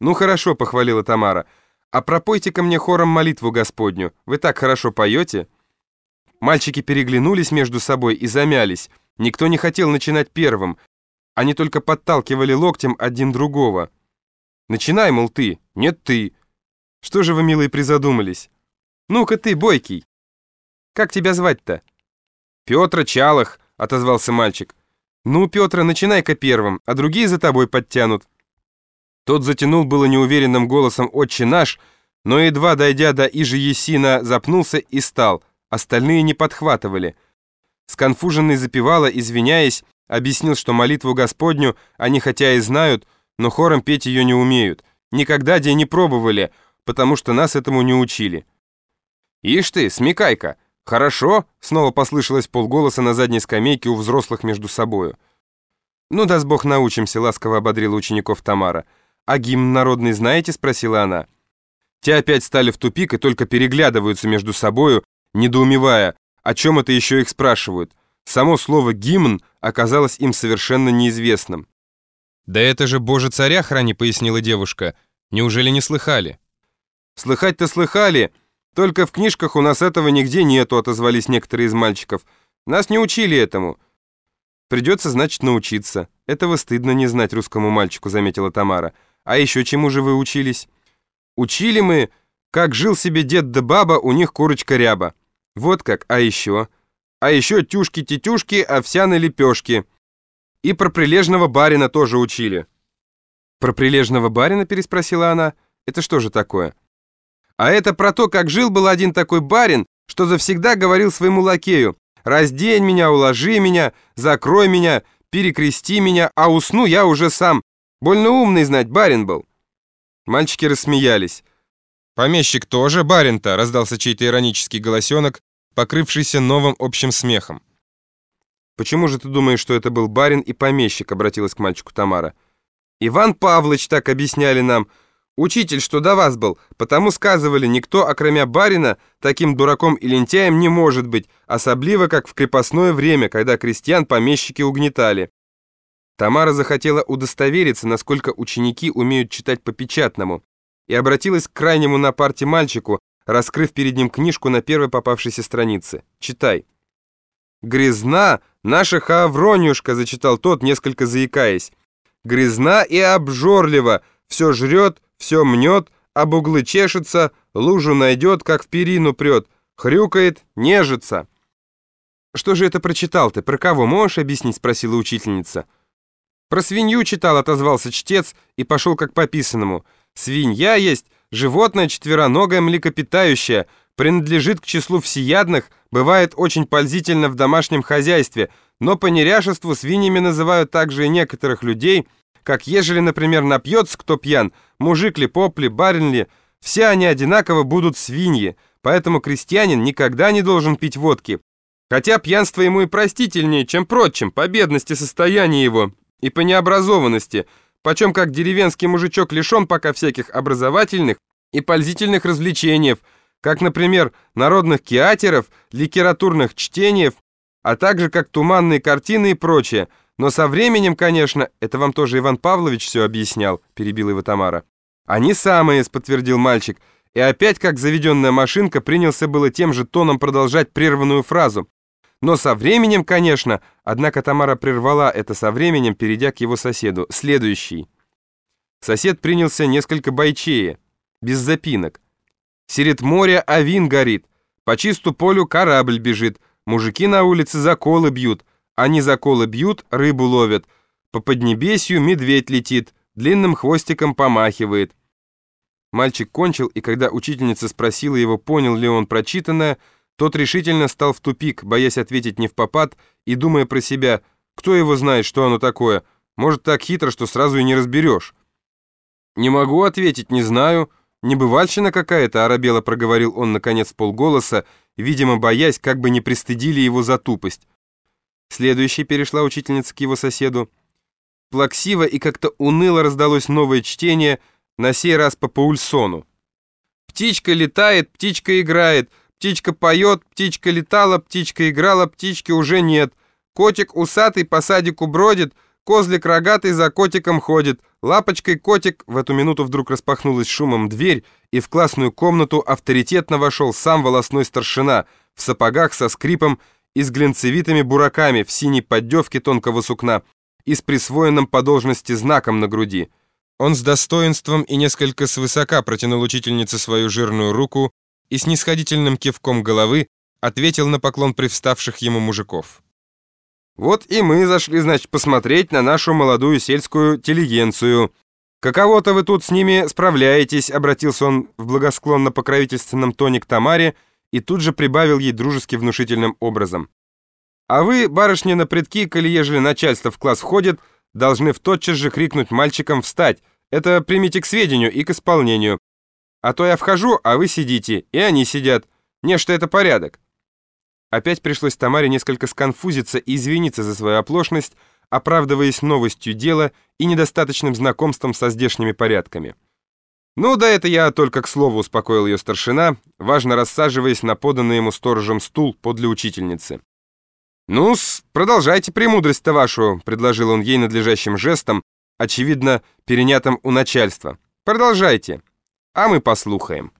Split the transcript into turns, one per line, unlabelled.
«Ну хорошо», — похвалила Тамара. «А пропойте-ка мне хором молитву Господню. Вы так хорошо поете». Мальчики переглянулись между собой и замялись. Никто не хотел начинать первым. Они только подталкивали локтем один другого. «Начинай, мол, ты». «Нет, ты». «Что же вы, милые, призадумались?» «Ну-ка ты, бойкий». «Как тебя звать-то?» «Петр Чалах», — отозвался мальчик. «Ну, Петр, начинай-ка первым, а другие за тобой подтянут». Тот затянул было неуверенным голосом «Отче наш», но едва дойдя до Ижи Есина, запнулся и стал. Остальные не подхватывали. Сконфуженный запевала, извиняясь, объяснил, что молитву Господню они хотя и знают, но хором петь ее не умеют. Никогда где не пробовали, потому что нас этому не учили. «Ишь ты, смекай-ка! Хорошо!» Снова послышалось полголоса на задней скамейке у взрослых между собою. «Ну, даст Бог, научимся», — ласково ободрила учеников Тамара. «А гимн народный знаете?» — спросила она. Те опять стали в тупик и только переглядываются между собою, недоумевая, о чем это еще их спрашивают. Само слово «гимн» оказалось им совершенно неизвестным.
«Да это же Боже царя храни», — пояснила девушка. «Неужели не слыхали?»
«Слыхать-то слыхали, только в книжках у нас этого нигде нету», — отозвались некоторые из мальчиков. «Нас не учили этому». «Придется, значит, научиться. Этого стыдно не знать русскому мальчику», — заметила Тамара. А еще чему же вы учились? Учили мы, как жил себе дед да баба, у них курочка ряба. Вот как, а еще? А еще тюшки-тетюшки, овсяные лепешки. И про прилежного барина тоже учили. Про прилежного барина, переспросила она. Это что же такое? А это про то, как жил был один такой барин, что завсегда говорил своему лакею, «Раздень меня, уложи меня, закрой меня, перекрести меня, а усну я уже сам, Больно умный, знать, барин был». Мальчики рассмеялись.
«Помещик тоже барин-то», — раздался чей-то иронический голосенок, покрывшийся новым общим смехом.
«Почему же ты думаешь, что это был барин и помещик?» — обратилась к мальчику Тамара. «Иван Павлович так объясняли нам. Учитель, что до вас был, потому сказывали, никто, окромя барина, таким дураком и лентяем не может быть, особливо, как в крепостное время, когда крестьян помещики угнетали. Тамара захотела удостовериться, насколько ученики умеют читать по-печатному, и обратилась к крайнему на парте мальчику, раскрыв перед ним книжку на первой попавшейся странице. «Читай». «Грязна, наша Хавронюшка», — зачитал тот, несколько заикаясь. «Грязна и обжорлива, все жрет, все мнет, об углы чешется, лужу найдет, как в перину прет, хрюкает, нежится». «Что же это прочитал ты? Про кого можешь объяснить?» — спросила учительница. «Про свинью читал», — отозвался чтец и пошел как по писанному. «Свинья есть животное четвероногое млекопитающее, принадлежит к числу всеядных, бывает очень пользительно в домашнем хозяйстве, но по неряшеству свиньями называют также и некоторых людей, как ежели, например, напьется кто пьян, мужик ли, поп ли, барин ли, все они одинаково будут свиньи, поэтому крестьянин никогда не должен пить водки, хотя пьянство ему и простительнее, чем прочим, по бедности состояния его» и по необразованности, почем как деревенский мужичок лишен пока всяких образовательных и пользительных развлечений, как, например, народных театров, литературных чтений, а также как туманные картины и прочее. Но со временем, конечно, это вам тоже Иван Павлович все объяснял, перебил его Тамара. Они самые, подтвердил мальчик, и опять, как заведенная машинка, принялся было тем же тоном продолжать прерванную фразу. Но со временем, конечно, однако Тамара прервала это со временем, перейдя к его соседу. Следующий. Сосед принялся несколько бойчее, без запинок. Серед моря авин горит, по чисту полю корабль бежит, мужики на улице заколы бьют, они заколы бьют, рыбу ловят, по поднебесью медведь летит, длинным хвостиком помахивает. Мальчик кончил, и когда учительница спросила его, понял ли он прочитанное, тот решительно стал в тупик, боясь ответить не в попад и думая про себя, кто его знает, что оно такое, может так хитро, что сразу и не разберешь. «Не могу ответить, не знаю. Небывальщина какая-то», — оробело проговорил он, наконец, полголоса, видимо, боясь, как бы не пристыдили его за тупость. Следующей перешла учительница к его соседу. Плаксиво и как-то уныло раздалось новое чтение, на сей раз по Паульсону. «Птичка летает, птичка играет», Птичка поет, птичка летала, птичка играла, птички уже нет. Котик усатый по садику бродит, козлик рогатый за котиком ходит. Лапочкой котик в эту минуту вдруг распахнулась шумом дверь, и в классную комнату авторитетно вошел сам волосной старшина в сапогах со скрипом и с глинцевитыми бураками в синей поддевке тонкого сукна и с присвоенным по должности знаком на груди.
Он с достоинством и несколько свысока протянул учительнице свою жирную руку и с нисходительным кивком головы ответил на поклон привставших ему мужиков.
Вот и мы зашли, значит, посмотреть на нашу молодую сельскую интеллигенцию. Каково-то вы тут с ними справляетесь, обратился он в благосклонно-покровительственном тоне к Тамаре и тут же прибавил ей дружески внушительным образом. А вы, барышня, на предки, коли ежели начальство в класс входит, должны в тотчас же крикнуть мальчикам «встать». Это примите к сведению и к исполнению. А то я вхожу, а вы сидите, и они сидят. Не, что это порядок. Опять пришлось Тамаре несколько сконфузиться и извиниться за свою оплошность, оправдываясь новостью дела и недостаточным знакомством со здешними порядками. «Ну да это я только к слову», — успокоил ее старшина, важно рассаживаясь на поданный ему сторожем стул подле учительницы. ну продолжайте премудрость-то вашу», — предложил он ей надлежащим жестом, очевидно, перенятым у начальства. «Продолжайте, а мы послухаем».